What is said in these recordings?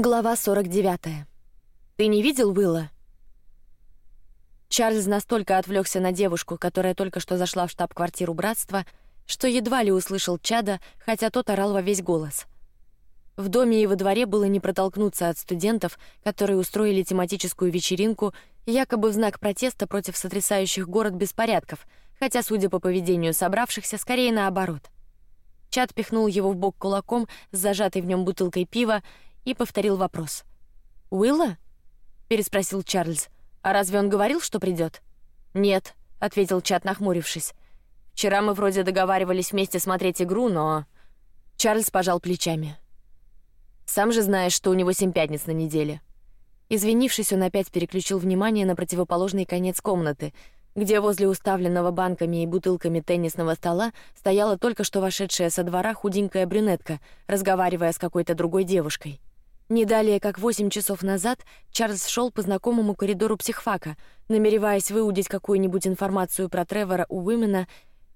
Глава 49. Ты не видел Уилла? Чарльз настолько отвлекся на девушку, которая только что зашла в штаб-квартиру братства, что едва ли услышал Чада, хотя тот орал во весь голос. В доме и во дворе было не протолкнуться от студентов, которые устроили тематическую вечеринку, якобы в знак протеста против сотрясающих город беспорядков, хотя, судя по поведению собравшихся, скорее наоборот. Чад пихнул его в бок кулаком с зажатой в нем бутылкой пива и повторил вопрос. Уилла? переспросил Чарльз. А разве он говорил, что придет? Нет, ответил Чат, нахмурившись. Вчера мы вроде договаривались вместе смотреть игру, но Чарльз пожал плечами. Сам же знаешь, что у него семь пятниц на неделе. Извинившись, он опять переключил внимание на противоположный конец комнаты, где возле уставленного банками и бутылками теннисного стола стояла только что вошедшая со двора худенькая брюнетка, разговаривая с какой-то другой девушкой. Не далее, как восемь часов назад, Чарльз шел по знакомому коридору психфака, намереваясь выудить какую-нибудь информацию про Тревора у Уимена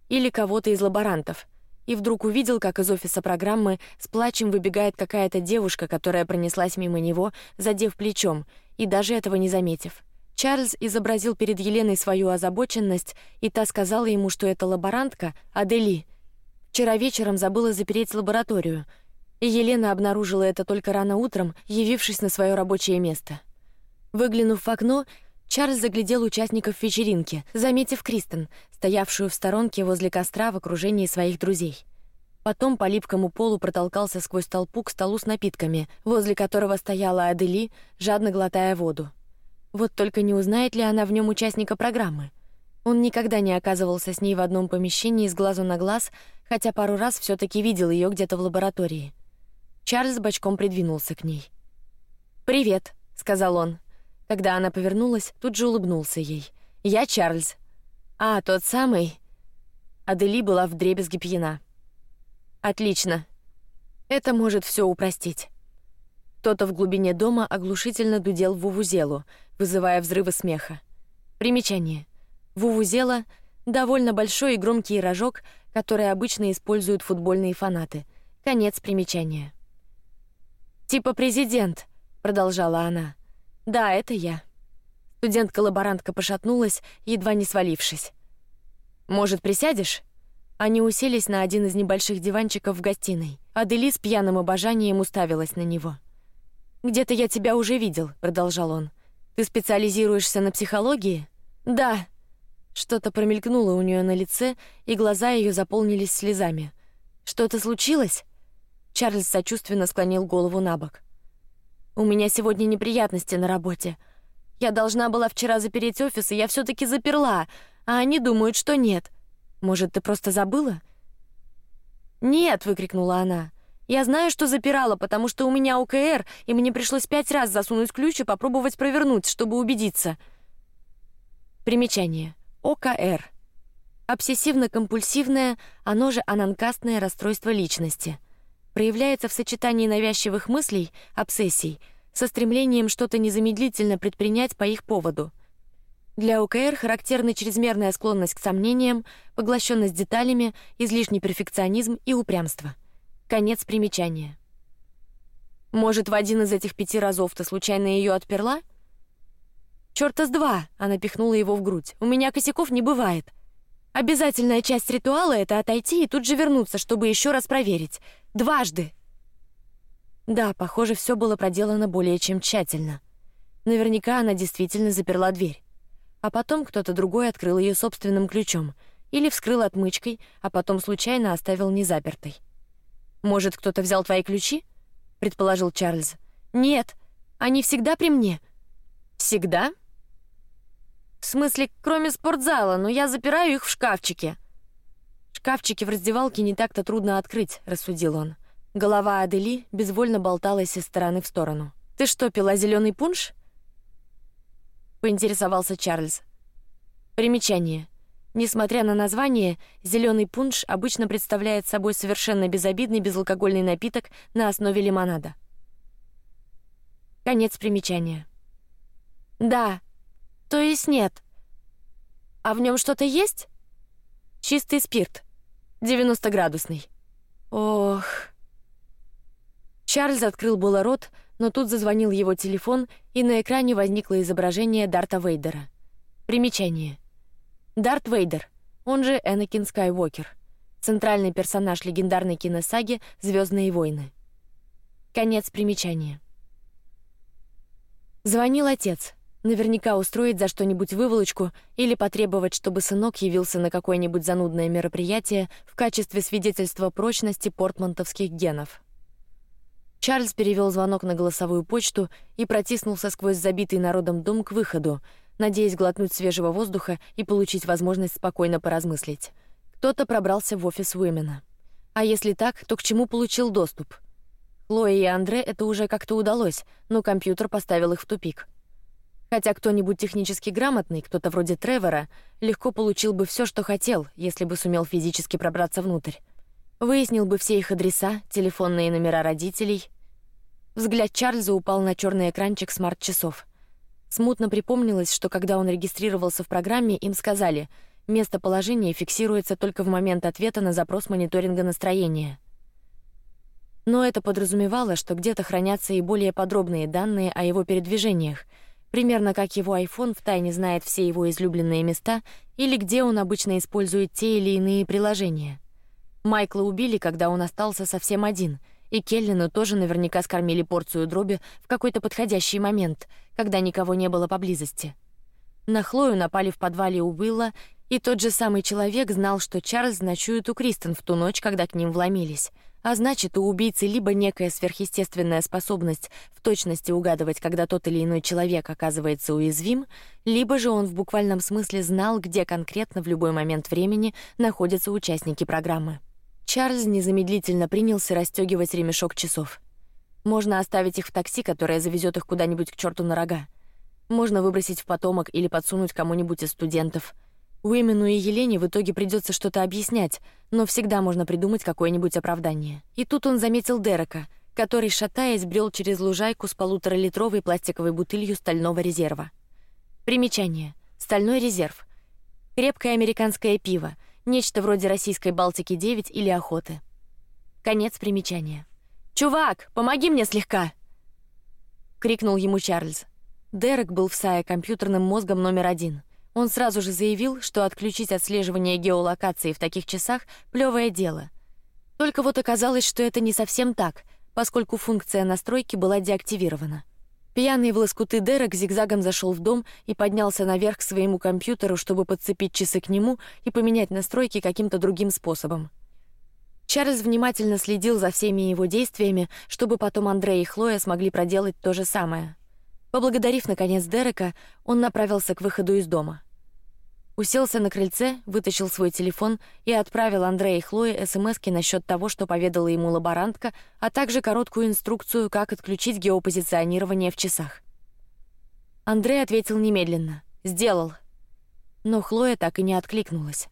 или кого-то из лаборантов, и вдруг увидел, как из офиса программы с плачем выбегает какая-то девушка, которая пронеслась мимо него, задев плечом, и даже этого не заметив. Чарльз изобразил перед Еленой свою озабоченность, и та сказала ему, что эта лаборантка Адели вчера вечером забыла запереть лабораторию, и Елена обнаружила это только рано утром, явившись на свое рабочее место. Выглянув в окно, Чарльз заглядел участников вечеринки, заметив Кристен, стоявшую в сторонке возле костра в окружении своих друзей. Потом по липкому полу протолкался сквозь толпу к столу с напитками, возле которого стояла Адели, жадно глотая воду. Вот только не узнает ли она в нем участника программы. Он никогда не оказывался с ней в одном помещении с глазу на глаз, хотя пару раз все-таки видел ее где-то в лаборатории. Чарльз бочком придвинулся к ней. Привет, сказал он. Когда она повернулась, тут же улыбнулся ей. Я Чарльз. А тот самый. Адели была в дребезги пьяна. Отлично. Это может все упростить. Кто-то в глубине дома оглушительно дудел в вувузелу, вызывая взрывы смеха. Примечание: вувузела — довольно большой и громкий рожок, который обычно используют футбольные фанаты. Конец примечания. Типа президент, продолжала она. Да, это я. Студентка-лаборантка пошатнулась, едва не свалившись. Может, присядешь? Они уселись на один из небольших диванчиков в гостиной. Адели с пьяным обожанием уставилась на него. Где-то я тебя уже видел, продолжал он. Ты специализируешься на психологии? Да. Что-то промелькнуло у нее на лице, и глаза ее заполнились слезами. Что-то случилось? Чарльз сочувственно склонил голову на бок. У меня сегодня неприятности на работе. Я должна была вчера запереть офис, и я все-таки заперла, а они думают, что нет. Может, ты просто забыла? Нет, выкрикнула она. Я знаю, что запирала, потому что у меня УКР, и мне пришлось пять раз засунуть ключ и попробовать провернуть, чтобы убедиться. Примечание: ОКР. Обсессивно-компульсивное, оно же ананкастное расстройство личности проявляется в сочетании навязчивых мыслей, обсессий, со стремлением что-то незамедлительно предпринять по их поводу. Для ОКР характерна чрезмерная склонность к сомнениям, поглощенность деталями, излишний перфекционизм и упрямство. Конец примечания. Может, в один из этих пяти разов ты случайно ее отперла? Черта с два! Она пихнула его в грудь. У меня косяков не бывает. Обязательная часть ритуала это отойти и тут же вернуться, чтобы еще раз проверить. Дважды. Да, похоже, все было проделано более чем тщательно. Наверняка она действительно заперла дверь, а потом кто-то другой открыл ее собственным ключом или вскрыл отмычкой, а потом случайно оставил незапертой. Может, кто-то взял твои ключи? предположил Чарльз. Нет, они всегда при мне. Всегда? В смысле, кроме спортзала, но я запираю их в шкафчике. Шкафчики в раздевалке не так-то трудно открыть, рассудил он. Голова Адели безвольно болталась из стороны в сторону. Ты что, пила зеленый пунш? Поинтересовался Чарльз. Примечание. Несмотря на название, зеленый пунш обычно представляет собой совершенно безобидный безалкогольный напиток на основе лимонада. Конец примечания. Да, то есть нет. А в нем что-то есть? Чистый спирт, 90 градусный. Ох. Чарльз открыл было рот, но тут зазвонил его телефон, и на экране возникло изображение Дарта Вейдера. Примечание: Дарт Вейдер, он же Энакин Скайуокер, центральный персонаж легендарной киносаги Звездные войны. Конец примечания. Звонил отец. Наверняка устроить за что-нибудь выволочку или потребовать, чтобы сынок явился на какое-нибудь занудное мероприятие в качестве свидетельства прочности портмантовских генов. Чарльз перевел звонок на голосовую почту и протиснулся сквозь забитый народом дом к выходу, надеясь глотнуть свежего воздуха и получить возможность спокойно поразмыслить. Кто-то пробрался в офис Уимена. А если так, то к чему получил доступ? Хлое и Андре это уже как-то удалось, но компьютер поставил их в тупик. Хотя кто-нибудь технически грамотный, кто-то вроде Тревора, легко получил бы все, что хотел, если бы сумел физически пробраться внутрь. Выяснил бы все их адреса, телефонные номера родителей. Взгляд Чарльза упал на черный экранчик смарт-часов. Смутно припомнилось, что когда он регистрировался в программе, им сказали, местоположение фиксируется только в момент ответа на запрос мониторинга настроения. Но это подразумевало, что где-то хранятся и более подробные данные о его передвижениях, примерно как его iPhone в тайне знает все его излюбленные места или где он обычно использует те или иные приложения. Майкла убили, когда он остался совсем один, и Келлину тоже наверняка скормили порцию дроби в какой-то подходящий момент, когда никого не было поблизости. На Хлою напали в подвале у Уилла, и тот же самый человек знал, что Чарльз ночует у Кристен в ту ночь, когда к ним вломились. А значит, у убийцы либо некая сверхъестественная способность в точности угадывать, когда тот или иной человек оказывается уязвим, либо же он в буквальном смысле знал, где конкретно в любой момент времени находятся участники программы. Чарльз незамедлительно принялся расстегивать ремешок часов. Можно оставить их в такси, которое завезет их куда-нибудь к черту на рога. Можно выбросить в потомок или подсунуть кому-нибудь из студентов. Уимену и Елене в итоге придется что-то объяснять, но всегда можно придумать какое-нибудь оправдание. И тут он заметил Дерека, который, шатаясь, брел через лужайку с полуторалитровой пластиковой бутылью стального резерва. Примечание: стальной резерв, крепкое американское пиво, нечто вроде российской Балтики 9 или охоты. Конец примечания. Чувак, помоги мне слегка! крикнул ему Чарльз. Дерек был в Сае компьютерным мозгом номер один. Он сразу же заявил, что отключить отслеживание геолокации в таких часах плевое дело. Только вот оказалось, что это не совсем так, поскольку функция настройки была деактивирована. Пьяный в лоскуты Дерек зигзагом зашел в дом и поднялся наверх к своему компьютеру, чтобы подцепить часы к нему и поменять настройки каким-то другим способом. Чарльз внимательно следил за всеми его действиями, чтобы потом Андрей и Хлоя смогли проделать то же самое. Поблагодарив наконец Дерека, он направился к выходу из дома. Уселся на крыльце, вытащил свой телефон и отправил Андрею и Хлое СМСки насчет того, что поведала ему лаборантка, а также короткую инструкцию, как отключить геопозиционирование в часах. Андрей ответил немедленно: "Сделал". Но Хлоя так и не откликнулась.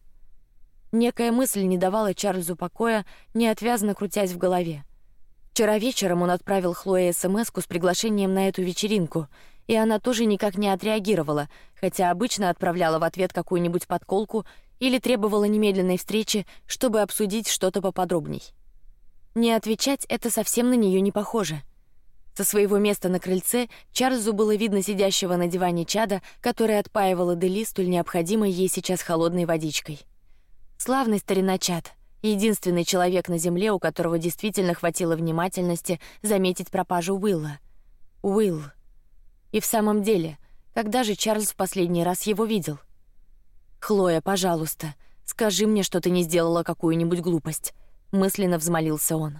Некая мысль не давала Чарльзу покоя, неотвязно крутясь в голове. Вчера вечером он отправил Хлое СМСку с приглашением на эту вечеринку, и она тоже никак не отреагировала, хотя обычно отправляла в ответ какую-нибудь подколку или требовала немедленной встречи, чтобы обсудить что-то поподробней. Не отвечать это совсем на нее не похоже. Со своего места на крыльце Чарльзу было видно сидящего на диване Чада, который отпаивала Дели столь необходимой ей сейчас холодной водичкой. Славный старина Чад, единственный человек на земле, у которого действительно хватило внимательности заметить пропажу Уилла. Уилл. И в самом деле, когда же Чарльз в последний раз его видел? Хлоя, пожалуйста, скажи мне, что ты не сделала какую-нибудь глупость. Мысленно взмолился он.